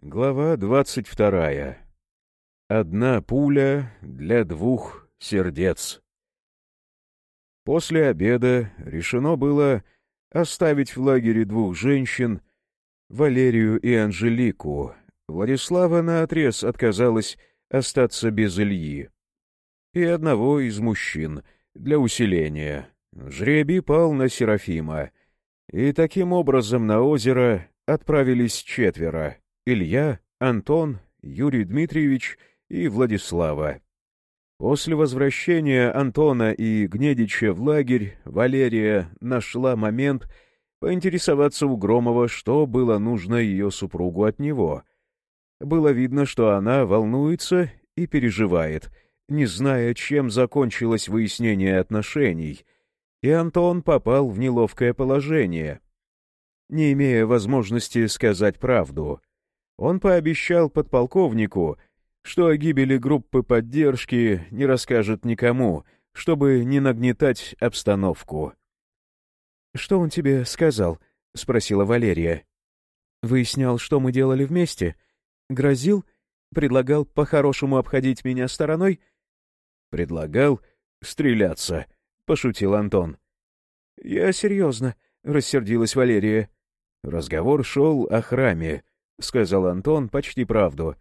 Глава двадцать вторая. Одна пуля для двух сердец. После обеда решено было оставить в лагере двух женщин, Валерию и Анжелику. Владислава наотрез отказалась остаться без Ильи. И одного из мужчин для усиления. Жребий пал на Серафима. И таким образом на озеро отправились четверо Илья, Антон, Юрий Дмитриевич и Владислава. После возвращения Антона и Гнедича в лагерь Валерия нашла момент поинтересоваться у Громова, что было нужно ее супругу от него. Было видно, что она волнуется и переживает, не зная, чем закончилось выяснение отношений, и Антон попал в неловкое положение, не имея возможности сказать правду — он пообещал подполковнику, что о гибели группы поддержки не расскажет никому, чтобы не нагнетать обстановку. «Что он тебе сказал?» — спросила Валерия. «Выяснял, что мы делали вместе? Грозил? Предлагал по-хорошему обходить меня стороной?» «Предлагал стреляться», — пошутил Антон. «Я серьезно», — рассердилась Валерия. Разговор шел о храме, — сказал Антон почти правду.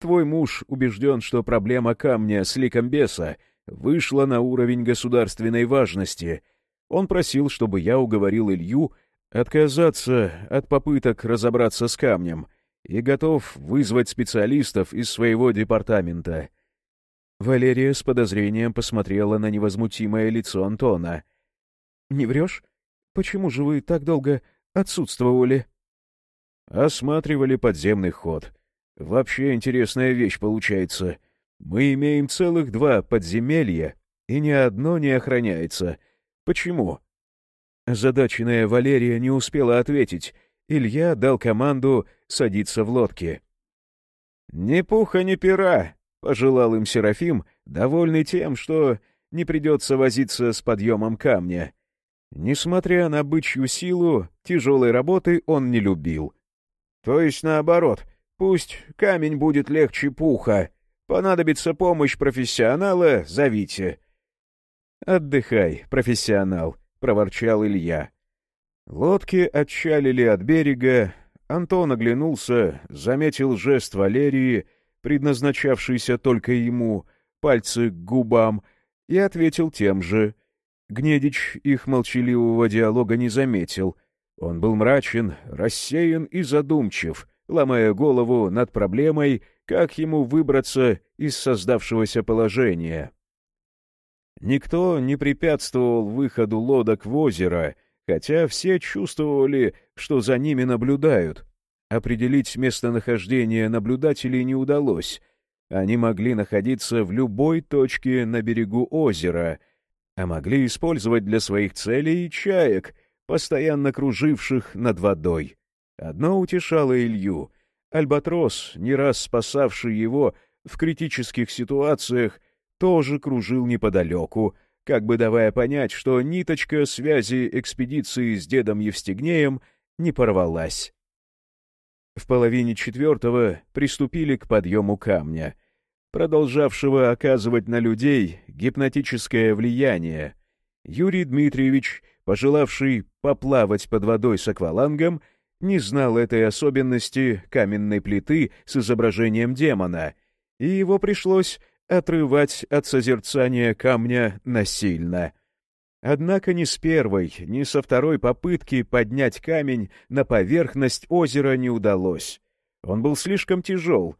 «Твой муж убежден, что проблема камня с ликом беса вышла на уровень государственной важности. Он просил, чтобы я уговорил Илью отказаться от попыток разобраться с камнем и готов вызвать специалистов из своего департамента». Валерия с подозрением посмотрела на невозмутимое лицо Антона. «Не врешь? Почему же вы так долго отсутствовали?» Осматривали подземный ход. Вообще интересная вещь получается. Мы имеем целых два подземелья, и ни одно не охраняется. Почему? Задаченная Валерия не успела ответить. Илья дал команду садиться в лодке. «Ни пуха, ни пера!» — пожелал им Серафим, довольный тем, что не придется возиться с подъемом камня. Несмотря на бычью силу, тяжелой работы он не любил — то есть наоборот, пусть камень будет легче пуха. Понадобится помощь профессионала, зовите. «Отдыхай, профессионал», — проворчал Илья. Лодки отчалили от берега. Антон оглянулся, заметил жест Валерии, предназначавшийся только ему, пальцы к губам, и ответил тем же. Гнедич их молчаливого диалога не заметил — он был мрачен, рассеян и задумчив, ломая голову над проблемой, как ему выбраться из создавшегося положения. Никто не препятствовал выходу лодок в озеро, хотя все чувствовали, что за ними наблюдают. Определить местонахождение наблюдателей не удалось. Они могли находиться в любой точке на берегу озера, а могли использовать для своих целей чаек — постоянно круживших над водой. Одно утешало Илью. Альбатрос, не раз спасавший его в критических ситуациях, тоже кружил неподалеку, как бы давая понять, что ниточка связи экспедиции с дедом Евстигнеем не порвалась. В половине четвертого приступили к подъему камня, продолжавшего оказывать на людей гипнотическое влияние. Юрий Дмитриевич пожелавший поплавать под водой с аквалангом, не знал этой особенности каменной плиты с изображением демона, и его пришлось отрывать от созерцания камня насильно. Однако ни с первой, ни со второй попытки поднять камень на поверхность озера не удалось. Он был слишком тяжел,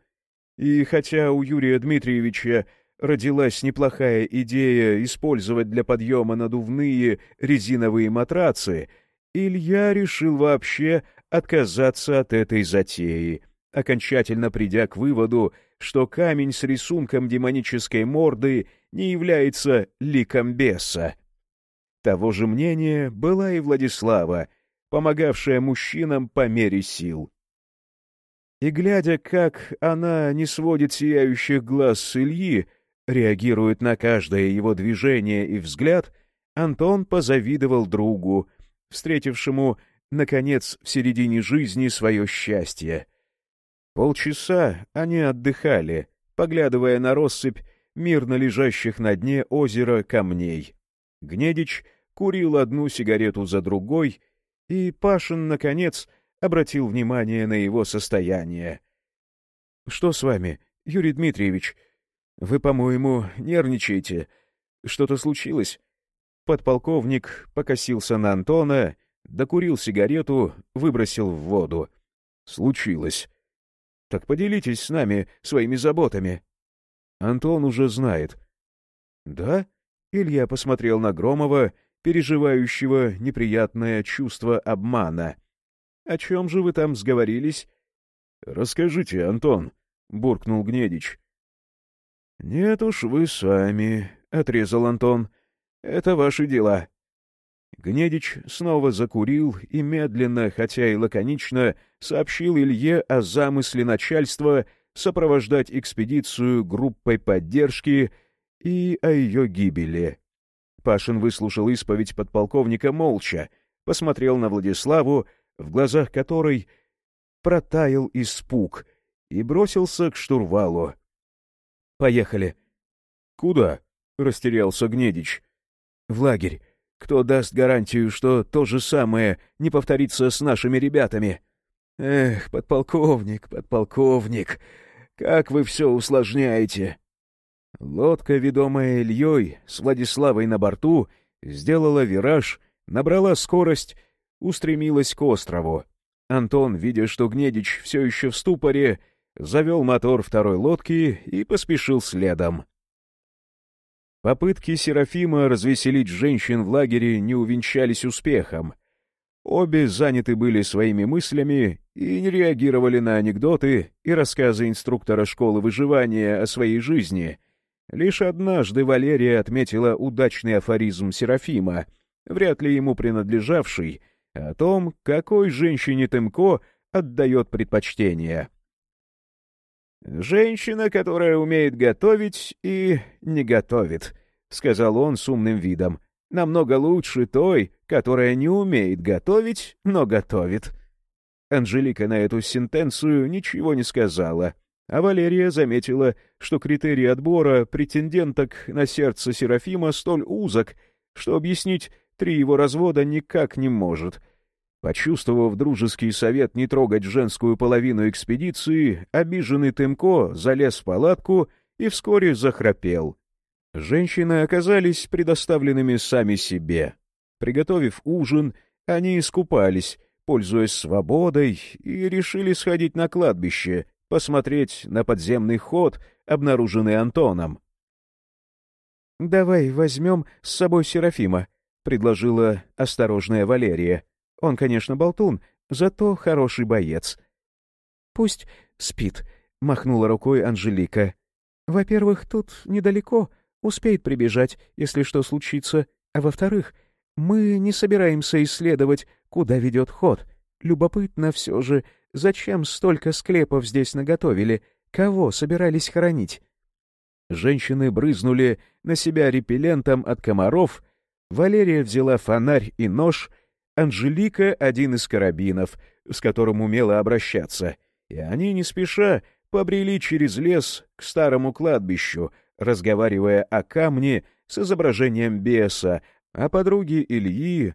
и хотя у Юрия Дмитриевича родилась неплохая идея использовать для подъема надувные резиновые матрацы, Илья решил вообще отказаться от этой затеи, окончательно придя к выводу, что камень с рисунком демонической морды не является ликом беса. Того же мнения была и Владислава, помогавшая мужчинам по мере сил. И глядя, как она не сводит сияющих глаз с Ильи, реагирует на каждое его движение и взгляд, Антон позавидовал другу, встретившему, наконец, в середине жизни свое счастье. Полчаса они отдыхали, поглядывая на россыпь мирно лежащих на дне озера камней. Гнедич курил одну сигарету за другой, и Пашин, наконец, обратил внимание на его состояние. — Что с вами, Юрий Дмитриевич? Вы, по-моему, нервничаете. Что-то случилось? Подполковник покосился на Антона, докурил сигарету, выбросил в воду. — Случилось. — Так поделитесь с нами своими заботами. Антон уже знает. — Да? Илья посмотрел на Громова, переживающего неприятное чувство обмана. — О чем же вы там сговорились? — Расскажите, Антон, — буркнул Гнедич. — Нет уж вы сами, — отрезал Антон. — Это ваши дела. Гнедич снова закурил и медленно, хотя и лаконично, сообщил Илье о замысле начальства сопровождать экспедицию группой поддержки и о ее гибели. Пашин выслушал исповедь подполковника молча, посмотрел на Владиславу, в глазах которой протаял испуг, и бросился к штурвалу. «Поехали». «Куда?» — растерялся Гнедич. «В лагерь. Кто даст гарантию, что то же самое не повторится с нашими ребятами?» «Эх, подполковник, подполковник, как вы все усложняете!» Лодка, ведомая Ильей, с Владиславой на борту, сделала вираж, набрала скорость, устремилась к острову. Антон, видя, что Гнедич все еще в ступоре, завел мотор второй лодки и поспешил следом. Попытки Серафима развеселить женщин в лагере не увенчались успехом. Обе заняты были своими мыслями и не реагировали на анекдоты и рассказы инструктора школы выживания о своей жизни. Лишь однажды Валерия отметила удачный афоризм Серафима, вряд ли ему принадлежавший, о том, какой женщине Тымко отдает предпочтение. «Женщина, которая умеет готовить и не готовит», — сказал он с умным видом. «Намного лучше той, которая не умеет готовить, но готовит». Анжелика на эту сентенцию ничего не сказала, а Валерия заметила, что критерий отбора претенденток на сердце Серафима столь узок, что объяснить три его развода никак не может — Почувствовав дружеский совет не трогать женскую половину экспедиции, обиженный Тымко залез в палатку и вскоре захрапел. Женщины оказались предоставленными сами себе. Приготовив ужин, они искупались, пользуясь свободой, и решили сходить на кладбище, посмотреть на подземный ход, обнаруженный Антоном. — Давай возьмем с собой Серафима, — предложила осторожная Валерия. Он, конечно, болтун, зато хороший боец. — Пусть спит, — махнула рукой Анжелика. — Во-первых, тут недалеко, успеет прибежать, если что случится. А во-вторых, мы не собираемся исследовать, куда ведет ход. Любопытно все же, зачем столько склепов здесь наготовили, кого собирались хоронить? Женщины брызнули на себя репеллентом от комаров, Валерия взяла фонарь и нож — Анжелика — один из карабинов, с которым умела обращаться, и они не спеша побрели через лес к старому кладбищу, разговаривая о камне с изображением беса, о подруге Ильи,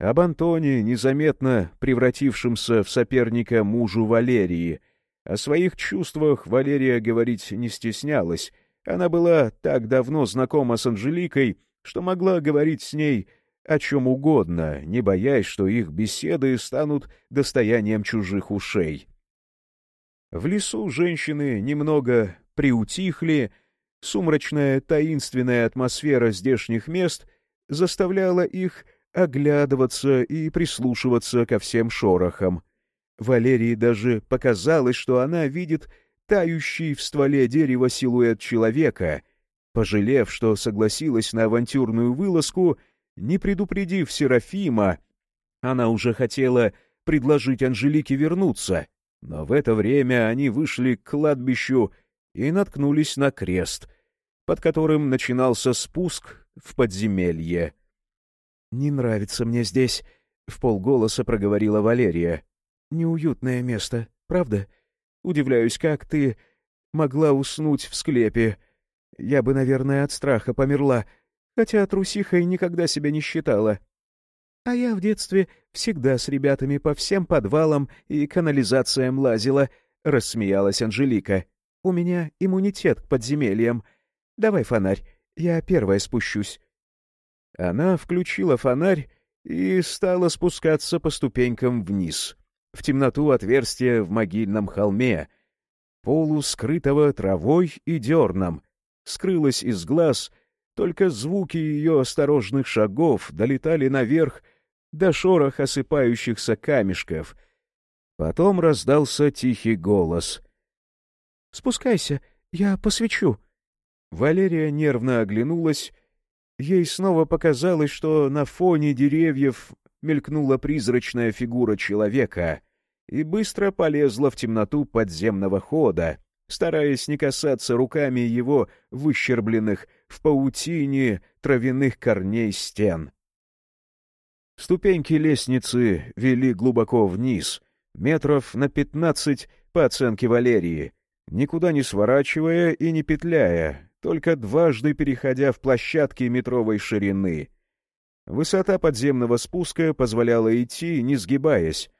об Антоне, незаметно превратившемся в соперника мужу Валерии. О своих чувствах Валерия говорить не стеснялась. Она была так давно знакома с Анжеликой, что могла говорить с ней о чем угодно, не боясь, что их беседы станут достоянием чужих ушей. В лесу женщины немного приутихли, сумрачная таинственная атмосфера здешних мест заставляла их оглядываться и прислушиваться ко всем шорохам. Валерии даже показалось, что она видит тающий в стволе дерева силуэт человека. Пожалев, что согласилась на авантюрную вылазку, — не предупредив Серафима, она уже хотела предложить Анжелике вернуться, но в это время они вышли к кладбищу и наткнулись на крест, под которым начинался спуск в подземелье. «Не нравится мне здесь», — в полголоса проговорила Валерия. «Неуютное место, правда? Удивляюсь, как ты могла уснуть в склепе. Я бы, наверное, от страха померла, хотя трусихой никогда себя не считала. А я в детстве всегда с ребятами по всем подвалам и канализациям лазила, — рассмеялась Анжелика. У меня иммунитет к подземельям. Давай фонарь, я первая спущусь. Она включила фонарь и стала спускаться по ступенькам вниз, в темноту отверстия в могильном холме, полу скрытого травой и дерном. Скрылась из глаз, только звуки ее осторожных шагов долетали наверх до шорох осыпающихся камешков. Потом раздался тихий голос. «Спускайся, я посвечу». Валерия нервно оглянулась Ей снова показалось, что на фоне деревьев мелькнула призрачная фигура человека и быстро полезла в темноту подземного хода, стараясь не касаться руками его выщербленных в паутине травяных корней стен. Ступеньки лестницы вели глубоко вниз, метров на пятнадцать по оценке Валерии, никуда не сворачивая и не петляя, только дважды переходя в площадки метровой ширины. Высота подземного спуска позволяла идти, не сгибаясь,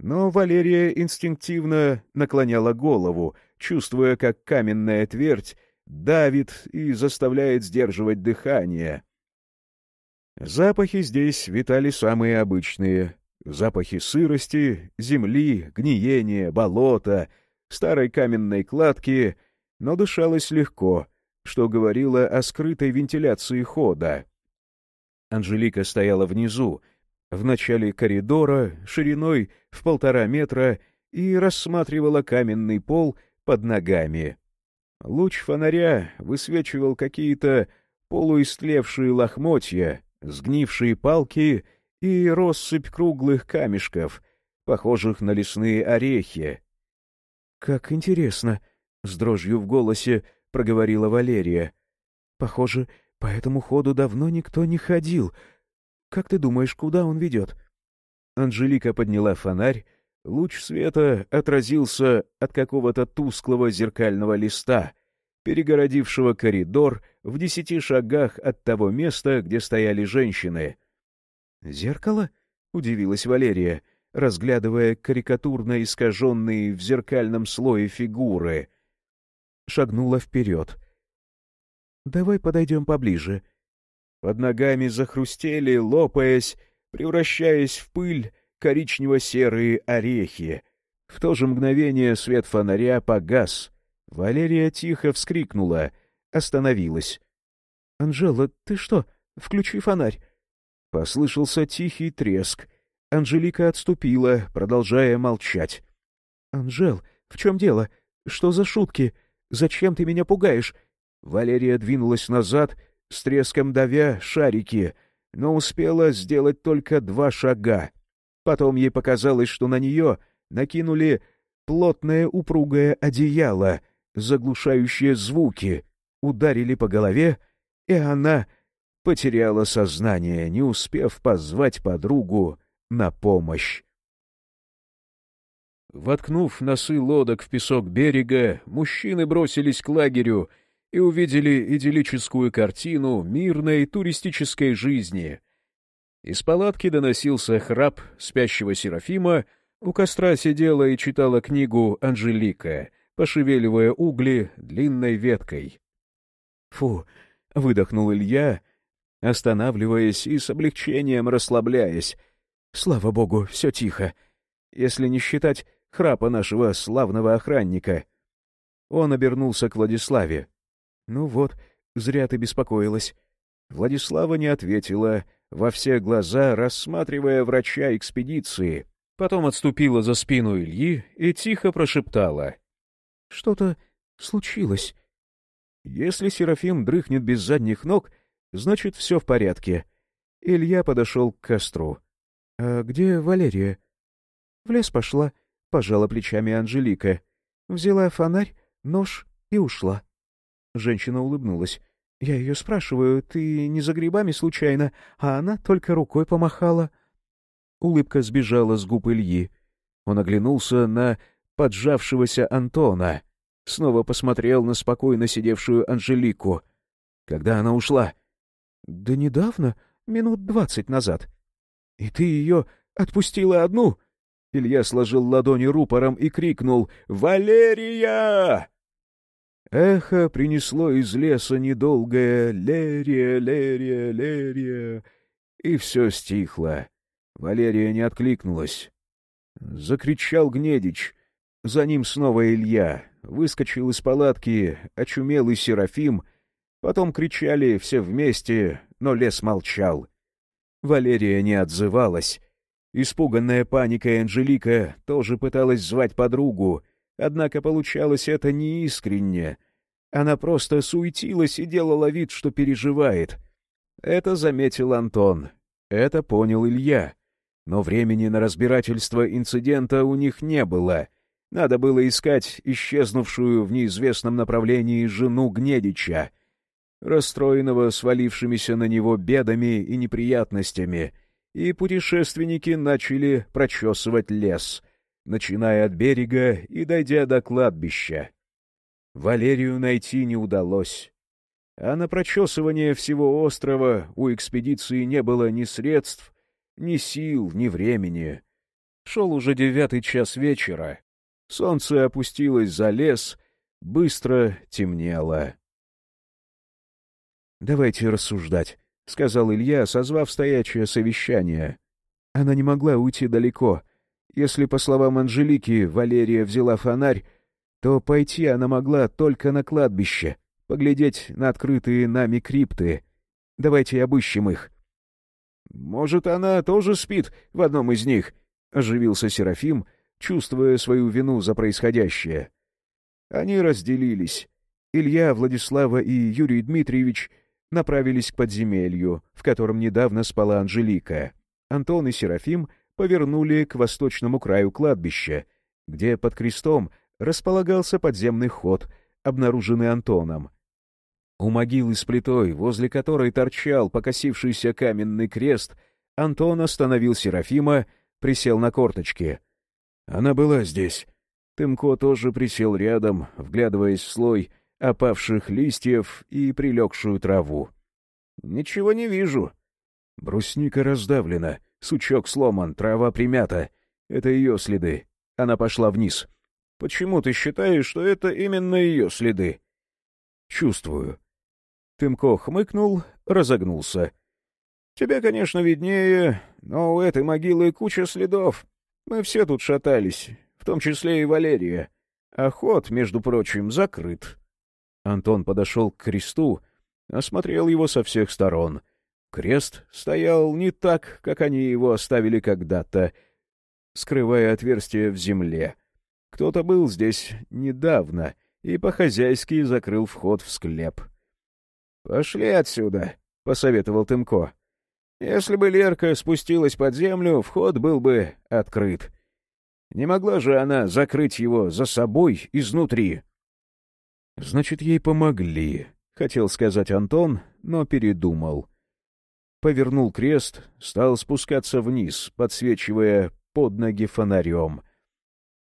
но Валерия инстинктивно наклоняла голову, чувствуя, как каменная твердь давит и заставляет сдерживать дыхание. Запахи здесь витали самые обычные. Запахи сырости, земли, гниения, болота, старой каменной кладки, но дышалось легко — что говорило о скрытой вентиляции хода. Анжелика стояла внизу, в начале коридора, шириной в полтора метра, и рассматривала каменный пол под ногами. Луч фонаря высвечивал какие-то полуистлевшие лохмотья, сгнившие палки и россыпь круглых камешков, похожих на лесные орехи. — Как интересно! — с дрожью в голосе — проговорила Валерия. «Похоже, по этому ходу давно никто не ходил. Как ты думаешь, куда он ведет?» Анжелика подняла фонарь. Луч света отразился от какого-то тусклого зеркального листа, перегородившего коридор в десяти шагах от того места, где стояли женщины. «Зеркало?» — удивилась Валерия, разглядывая карикатурно искаженные в зеркальном слое фигуры — шагнула вперед. «Давай подойдем поближе». Под ногами захрустели, лопаясь, превращаясь в пыль, коричнево-серые орехи. В то же мгновение свет фонаря погас. Валерия тихо вскрикнула, остановилась. — Анжела, ты что? Включи фонарь. Послышался тихий треск. Анжелика отступила, продолжая молчать. — Анжел, в чем дело? Что за шутки? — Зачем ты меня пугаешь?» Валерия двинулась назад, с треском давя шарики, но успела сделать только два шага. Потом ей показалось, что на нее накинули плотное упругое одеяло, заглушающее звуки, ударили по голове, и она потеряла сознание, не успев позвать подругу на помощь. Воткнув носы лодок в песок берега, мужчины бросились к лагерю и увидели идиллическую картину мирной туристической жизни. Из палатки доносился храп спящего Серафима, у костра сидела и читала книгу Анжелика, пошевеливая угли длинной веткой. «Фу!» — выдохнул Илья, останавливаясь и с облегчением расслабляясь. «Слава богу, все тихо. Если не считать храпа нашего славного охранника. Он обернулся к Владиславе. «Ну вот, зря ты беспокоилась». Владислава не ответила, во все глаза рассматривая врача экспедиции. Потом отступила за спину Ильи и тихо прошептала. «Что-то случилось». Если Серафим дрыхнет без задних ног, значит, все в порядке. Илья подошел к костру. «А где Валерия?» «В лес пошла. — пожала плечами Анжелика. Взяла фонарь, нож и ушла. Женщина улыбнулась. Я ее спрашиваю, ты не за грибами случайно, а она только рукой помахала. Улыбка сбежала с губ Ильи. Он оглянулся на поджавшегося Антона. Снова посмотрел на спокойно сидевшую Анжелику. Когда она ушла? Да недавно, минут двадцать назад. И ты ее отпустила одну? Илья сложил ладони рупором и крикнул «Валерия!» Эхо принесло из леса недолгое «Лерия, Лерия, Лерия!» и все стихло. Валерия не откликнулась. Закричал Гнедич. За ним снова Илья. Выскочил из палатки очумелый Серафим. Потом кричали все вместе, но лес молчал. Валерия не отзывалась. Испуганная паникой Анжелика тоже пыталась звать подругу, однако получалось это неискренне. Она просто суетилась и делала вид, что переживает. Это заметил Антон. Это понял Илья. Но времени на разбирательство инцидента у них не было. Надо было искать исчезнувшую в неизвестном направлении жену Гнедича, расстроенного свалившимися на него бедами и неприятностями, и путешественники начали прочесывать лес, начиная от берега и дойдя до кладбища. Валерию найти не удалось. А на прочесывание всего острова у экспедиции не было ни средств, ни сил, ни времени. Шел уже девятый час вечера. Солнце опустилось за лес, быстро темнело. «Давайте рассуждать», — сказал Илья, созвав стоячее совещание. Она не могла уйти далеко. Если, по словам Анжелики, Валерия взяла фонарь, то пойти она могла только на кладбище, поглядеть на открытые нами крипты. Давайте обыщем их. «Может, она тоже спит в одном из них?» — оживился Серафим, чувствуя свою вину за происходящее. Они разделились. Илья, Владислава и Юрий Дмитриевич направились к подземелью, в котором недавно спала Анжелика. Антон и Серафим повернули к восточному краю кладбища, где под крестом располагался подземный ход, обнаруженный Антоном. У могилы с плитой, возле которой торчал покосившийся каменный крест, Антон остановил Серафима, присел на корточки. Она была здесь. Тымко тоже присел рядом, вглядываясь в слой опавших листьев и прилегшую траву. — Ничего не вижу. Брусника раздавлена, сучок сломан, трава примята. Это ее следы. Она пошла вниз. — Почему ты считаешь, что это именно ее следы? — Чувствую. Тымко хмыкнул, разогнулся. — Тебе, конечно, виднее, но у этой могилы куча следов. Мы все тут шатались, в том числе и Валерия. А ход, между прочим, закрыт. Антон подошел к кресту, осмотрел его со всех сторон. Крест стоял не так, как они его оставили когда-то, скрывая отверстие в земле. Кто-то был здесь недавно и по-хозяйски закрыл вход в склеп. — «Пошли отсюда», — посоветовал Тымко. «Если бы Лерка спустилась под землю, вход был бы открыт. Не могла же она закрыть его за собой изнутри». «Значит, ей помогли», — хотел сказать Антон, но передумал. Повернул крест, стал спускаться вниз, подсвечивая под ноги фонарем.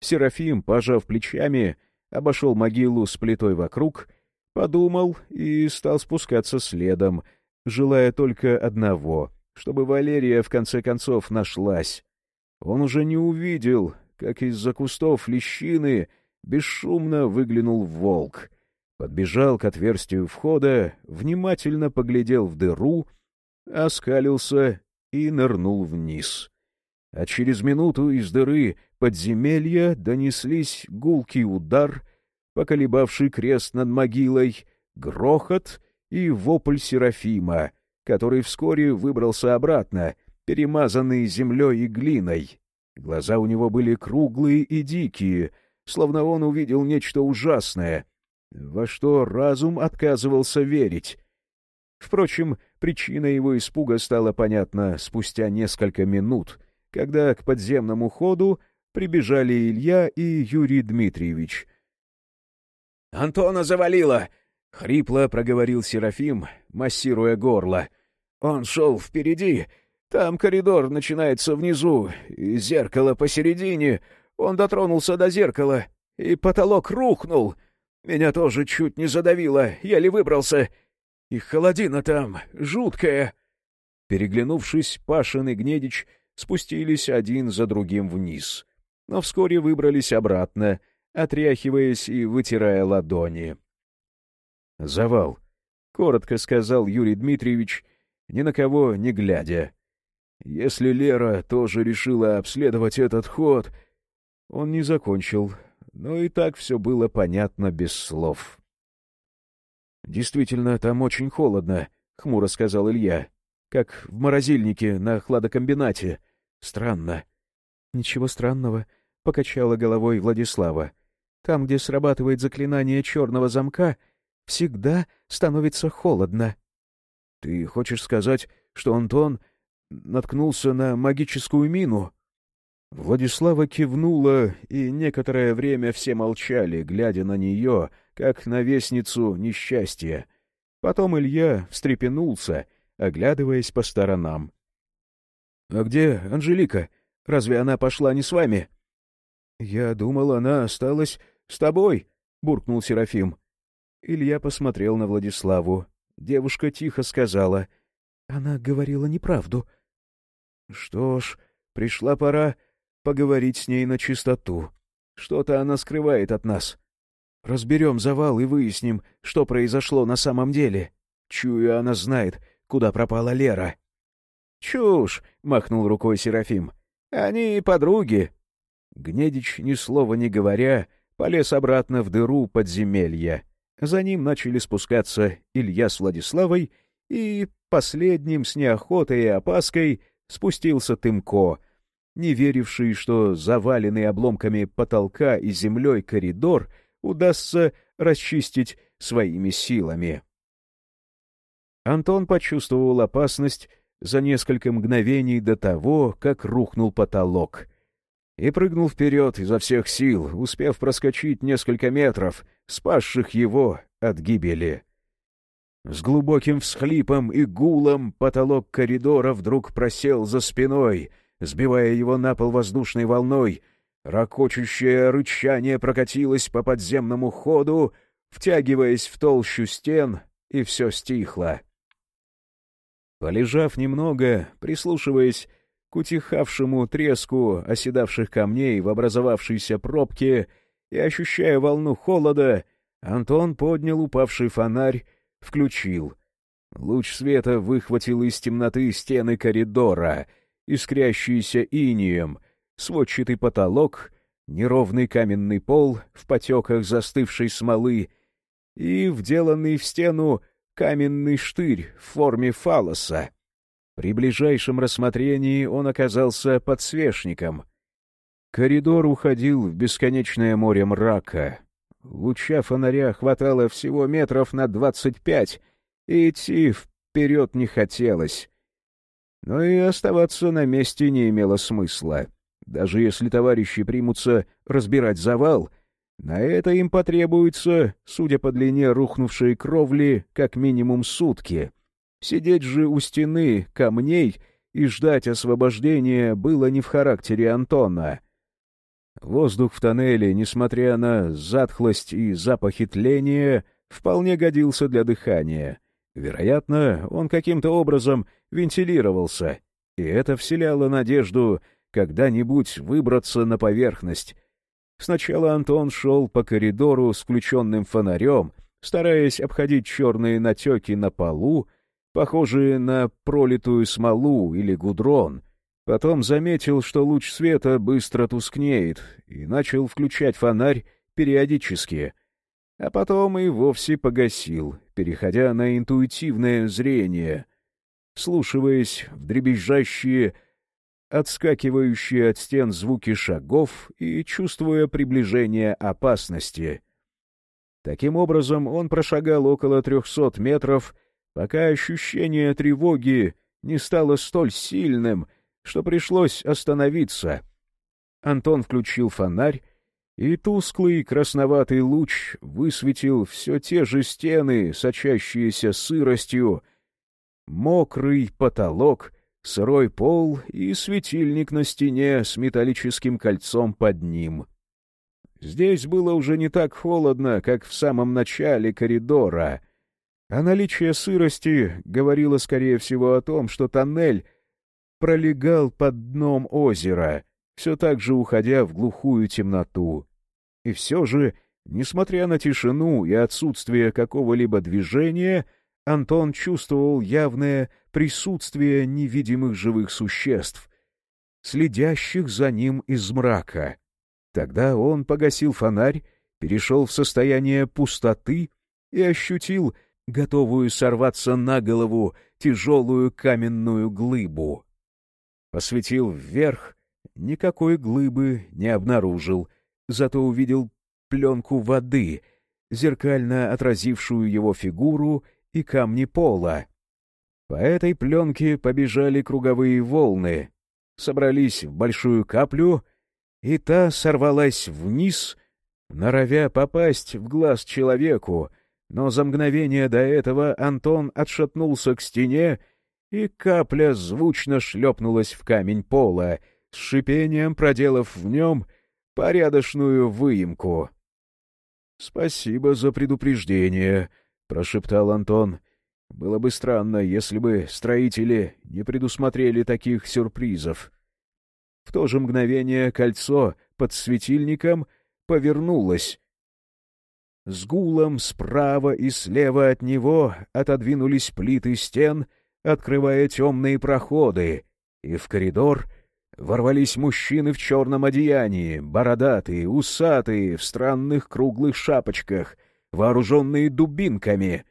Серафим, пожав плечами, обошел могилу с плитой вокруг Подумал и стал спускаться следом, желая только одного, чтобы Валерия в конце концов нашлась. Он уже не увидел, как из-за кустов лещины бесшумно выглянул волк. Подбежал к отверстию входа, внимательно поглядел в дыру, оскалился и нырнул вниз. А через минуту из дыры подземелья донеслись гулкий удар — поколебавший крест над могилой, грохот и вопль Серафима, который вскоре выбрался обратно, перемазанный землей и глиной. Глаза у него были круглые и дикие, словно он увидел нечто ужасное, во что разум отказывался верить. Впрочем, причина его испуга стала понятна спустя несколько минут, когда к подземному ходу прибежали Илья и Юрий Дмитриевич — «Антона завалило!» — хрипло проговорил Серафим, массируя горло. «Он шел впереди. Там коридор начинается внизу, и зеркало посередине. Он дотронулся до зеркала, и потолок рухнул. Меня тоже чуть не задавило, еле выбрался. И холодина там жуткая. Переглянувшись, Пашин и Гнедич спустились один за другим вниз, но вскоре выбрались обратно, отряхиваясь и вытирая ладони. «Завал», — коротко сказал Юрий Дмитриевич, ни на кого не глядя. «Если Лера тоже решила обследовать этот ход...» Он не закончил, но и так все было понятно без слов. «Действительно, там очень холодно», — хмуро сказал Илья. «Как в морозильнике на хладокомбинате. Странно». «Ничего странного», — покачала головой Владислава. «Там, где срабатывает заклинание черного замка, всегда становится холодно». «Ты хочешь сказать, что Антон наткнулся на магическую мину?» Владислава кивнула, и некоторое время все молчали, глядя на нее, как на вестницу несчастья. Потом Илья встрепенулся, оглядываясь по сторонам. — А где Анжелика? Разве она пошла не с вами? — Я думал, она осталась с тобой, — буркнул Серафим. Илья посмотрел на Владиславу. Девушка тихо сказала. — Она говорила неправду. — Что ж, пришла пора поговорить с ней на чистоту. Что-то она скрывает от нас. Разберем завал и выясним, что произошло на самом деле. Чую, она знает, куда пропала Лера. — Чушь! — махнул рукой Серафим. — Они подруги. Гнедич, ни слова не говоря, полез обратно в дыру подземелья. За ним начали спускаться Илья с Владиславой, и последним с неохотой и опаской спустился Тымко, не веривший, что заваленный обломками потолка и землей коридор удастся расчистить своими силами. Антон почувствовал опасность за несколько мгновений до того, как рухнул потолок, и прыгнул вперед изо всех сил, успев проскочить несколько метров, спасших его от гибели. С глубоким всхлипом и гулом потолок коридора вдруг просел за спиной — сбивая его на пол воздушной волной. Рокочущее рычание прокатилось по подземному ходу, втягиваясь в толщу стен, и все стихло. Полежав немного, прислушиваясь к утихавшему треску оседавших камней в образовавшейся пробке и ощущая волну холода, Антон поднял упавший фонарь, включил. Луч света выхватил из темноты стены коридора — искрящийся инием, сводчатый потолок, неровный каменный пол в потеках застывшей смолы и вделанный в стену каменный штырь в форме фалоса. При ближайшем рассмотрении он оказался подсвечником. Коридор уходил в бесконечное море мрака. Луча фонаря хватало всего метров на двадцать пять, и идти вперед не хотелось. Но и оставаться на месте не имело смысла. Даже если товарищи примутся разбирать завал, на это им потребуется, судя по длине рухнувшей кровли, как минимум сутки. Сидеть же у стены камней и ждать освобождения было не в характере Антона. Воздух в тоннеле, несмотря на затхлость и запахи тления, вполне годился для дыхания — Вероятно, он каким-то образом вентилировался, и это вселяло надежду когда-нибудь выбраться на поверхность. Сначала Антон шел по коридору с включенным фонарем, стараясь обходить черные натеки на полу, похожие на пролитую смолу или гудрон. Потом заметил, что луч света быстро тускнеет, и начал включать фонарь периодически — а потом и вовсе погасил, переходя на интуитивное зрение, слушаясь в дребезжащие, отскакивающие от стен звуки шагов и чувствуя приближение опасности. Таким образом, он прошагал около трехсот метров, пока ощущение тревоги не стало столь сильным, что пришлось остановиться. Антон включил фонарь и тусклый красноватый луч высветил все те же стены, сочащиеся сыростью, мокрый потолок, сырой пол и светильник на стене с металлическим кольцом под ним. Здесь было уже не так холодно, как в самом начале коридора, а наличие сырости говорило, скорее всего, о том, что тоннель пролегал под дном озера, все так же уходя в глухую темноту. И все же, несмотря на тишину и отсутствие какого-либо движения, Антон чувствовал явное присутствие невидимых живых существ, следящих за ним из мрака. Тогда он погасил фонарь, перешел в состояние пустоты и ощутил готовую сорваться на голову тяжелую каменную глыбу. Посветил вверх, никакой глыбы не обнаружил, зато увидел пленку воды, зеркально отразившую его фигуру и камни пола. По этой пленке побежали круговые волны, собрались в большую каплю, и та сорвалась вниз, норовя попасть в глаз человеку, но за мгновение до этого Антон отшатнулся к стене, и капля звучно шлепнулась в камень пола, с шипением проделав в нем порядочную выемку. — Спасибо за предупреждение, — прошептал Антон. «Было бы странно, если бы строители не предусмотрели таких сюрпризов». В то же мгновение кольцо под светильником повернулось. С гулом справа и слева от него отодвинулись плиты стен, открывая темные проходы, и в коридор ворвались мужчины в черном одеянии, бородатые, усатые, в странных круглых шапочках, вооруженные дубинками.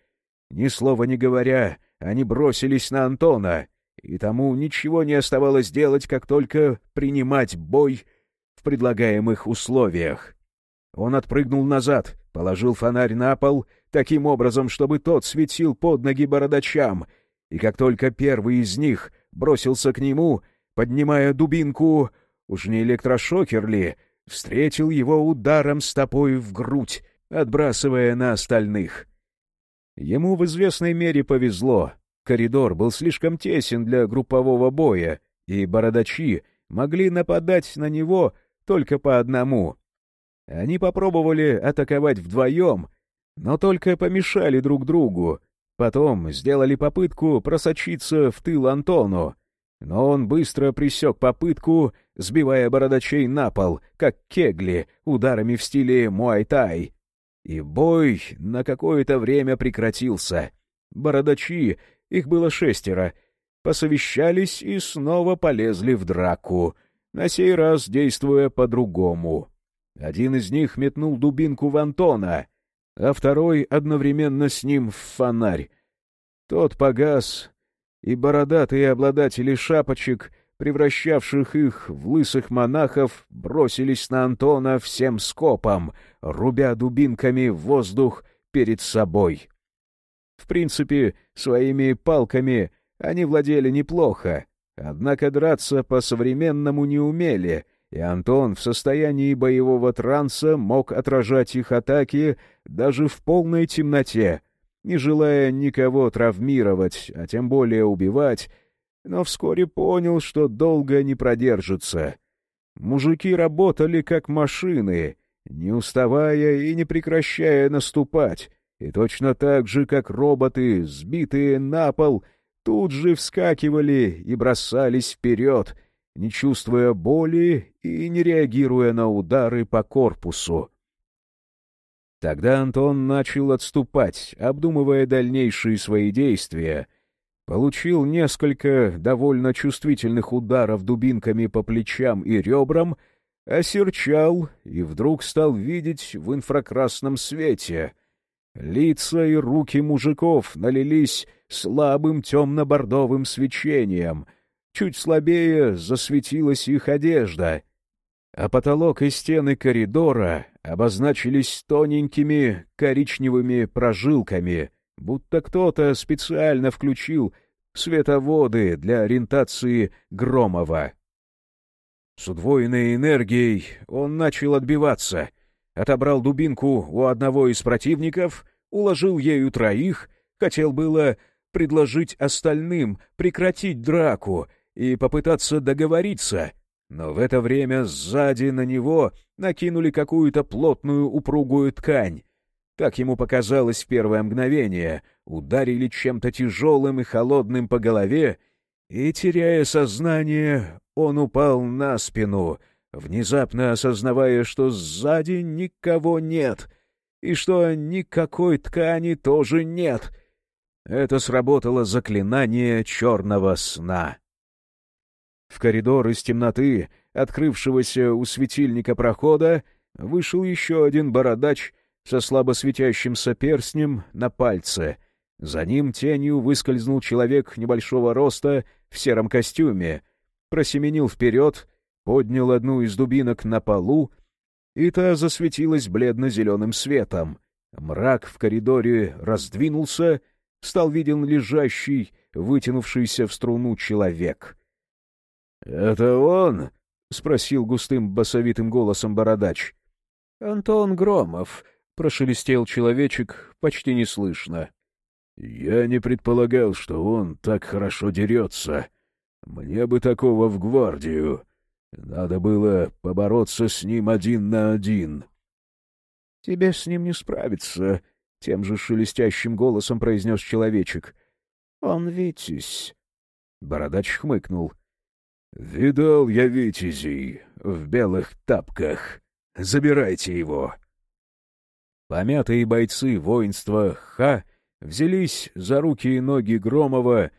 Ни слова не говоря, они бросились на Антона, и тому ничего не оставалось делать, как только принимать бой в предлагаемых условиях. Он отпрыгнул назад, положил фонарь на пол, таким образом, чтобы тот светил под ноги бородачам, и как только первый из них бросился к нему, поднимая дубинку, уж не электрошокер ли, встретил его ударом стопой в грудь, отбрасывая на остальных. Ему в известной мере повезло. Коридор был слишком тесен для группового боя, и бородачи могли нападать на него только по одному. Они попробовали атаковать вдвоем, но только помешали друг другу. Потом сделали попытку просочиться в тыл Антону, но он быстро присек попытку, сбивая бородачей на пол, как кегли, ударами в стиле муай-тай. И бой на какое-то время прекратился. Бородачи, их было шестеро, посовещались и снова полезли в драку, на сей раз действуя по-другому. Один из них метнул дубинку в Антона, а второй одновременно с ним в фонарь. Тот погас, и бородатые обладатели шапочек — превращавших их в лысых монахов, бросились на Антона всем скопом, рубя дубинками в воздух перед собой. В принципе, своими палками они владели неплохо, однако драться по-современному не умели, и Антон в состоянии боевого транса мог отражать их атаки даже в полной темноте, не желая никого травмировать, а тем более убивать, но вскоре понял, что долго не продержится. Мужики работали как машины, не уставая и не прекращая наступать, и точно так же, как роботы, сбитые на пол, тут же вскакивали и бросались вперед, не чувствуя боли и не реагируя на удары по корпусу. Тогда Антон начал отступать, обдумывая дальнейшие свои действия, получил несколько довольно чувствительных ударов дубинками по плечам и ребрам, осерчал и вдруг стал видеть в инфракрасном свете. Лица и руки мужиков налились слабым темно-бордовым свечением, чуть слабее засветилась их одежда, а потолок и стены коридора обозначились тоненькими коричневыми прожилками, будто кто-то специально включил световоды для ориентации Громова. С удвоенной энергией он начал отбиваться, отобрал дубинку у одного из противников, уложил ею троих, хотел было предложить остальным прекратить драку и попытаться договориться, но в это время сзади на него накинули какую-то плотную упругую ткань. Так ему показалось в первое мгновение, ударили чем-то тяжелым и холодным по голове, и, теряя сознание, он упал на спину, внезапно осознавая, что сзади никого нет, и что никакой ткани тоже нет. Это сработало заклинание черного сна. В коридор из темноты, открывшегося у светильника прохода, вышел еще один бородач со слабо светящимся перстнем на пальце. За ним тенью выскользнул человек небольшого роста в сером костюме, просеменил вперед, поднял одну из дубинок на полу, и та засветилась бледно-зеленым светом. Мрак в коридоре раздвинулся, стал виден лежащий, вытянувшийся в струну человек — «Это он?» — спросил густым басовитым голосом бородач. «Антон Громов», — прошелестел человечек почти неслышно. «Я не предполагал, что он так хорошо дерется. Мне бы такого в гвардию. Надо было побороться с ним один на один». «Тебе с ним не справиться», — тем же шелестящим голосом произнес человечек. «Он Витязь». Бородач хмыкнул. — «Видал я витязей в белых тапках. Забирайте его». Помятые бойцы воинства Ха взялись за руки и ноги Громова,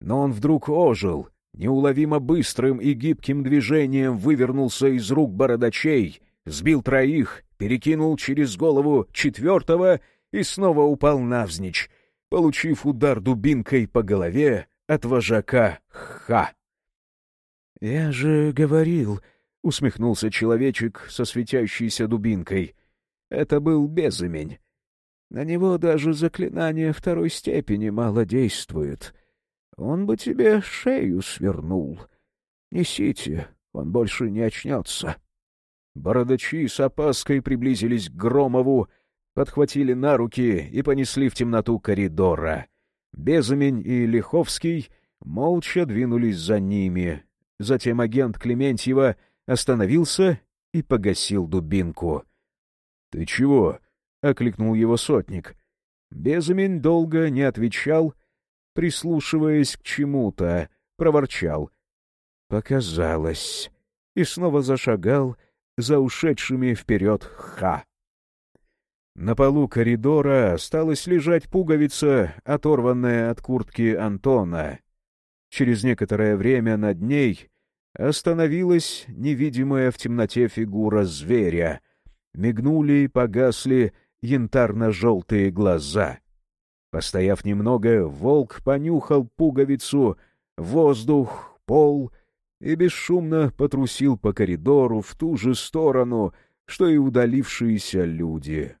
но он вдруг ожил, неуловимо быстрым и гибким движением вывернулся из рук бородачей, сбил троих, перекинул через голову четвертого и снова упал навзничь, получив удар дубинкой по голове от вожака Ха. — Я же говорил, — усмехнулся человечек со светящейся дубинкой. Это был безымень. На него даже заклинание второй степени мало действует. Он бы тебе шею свернул. Несите, он больше не очнется. Бородачи с опаской приблизились к Громову, подхватили на руки и понесли в темноту коридора. Безымень и Лиховский молча двинулись за ними, Затем агент Клементьева остановился и погасил дубинку. — Ты чего? — окликнул его сотник. Безымень долго не отвечал, прислушиваясь к чему-то, проворчал. «Показалось!» и снова зашагал за ушедшими вперед ха. На полу коридора осталась лежать пуговица, оторванная от куртки Антона. Через некоторое время над ней остановилась невидимая в темноте фигура зверя. Мигнули и погасли янтарно-желтые глаза. Постояв немного, волк понюхал пуговицу, воздух, пол и бесшумно потрусил по коридору в ту же сторону, что и удалившиеся люди.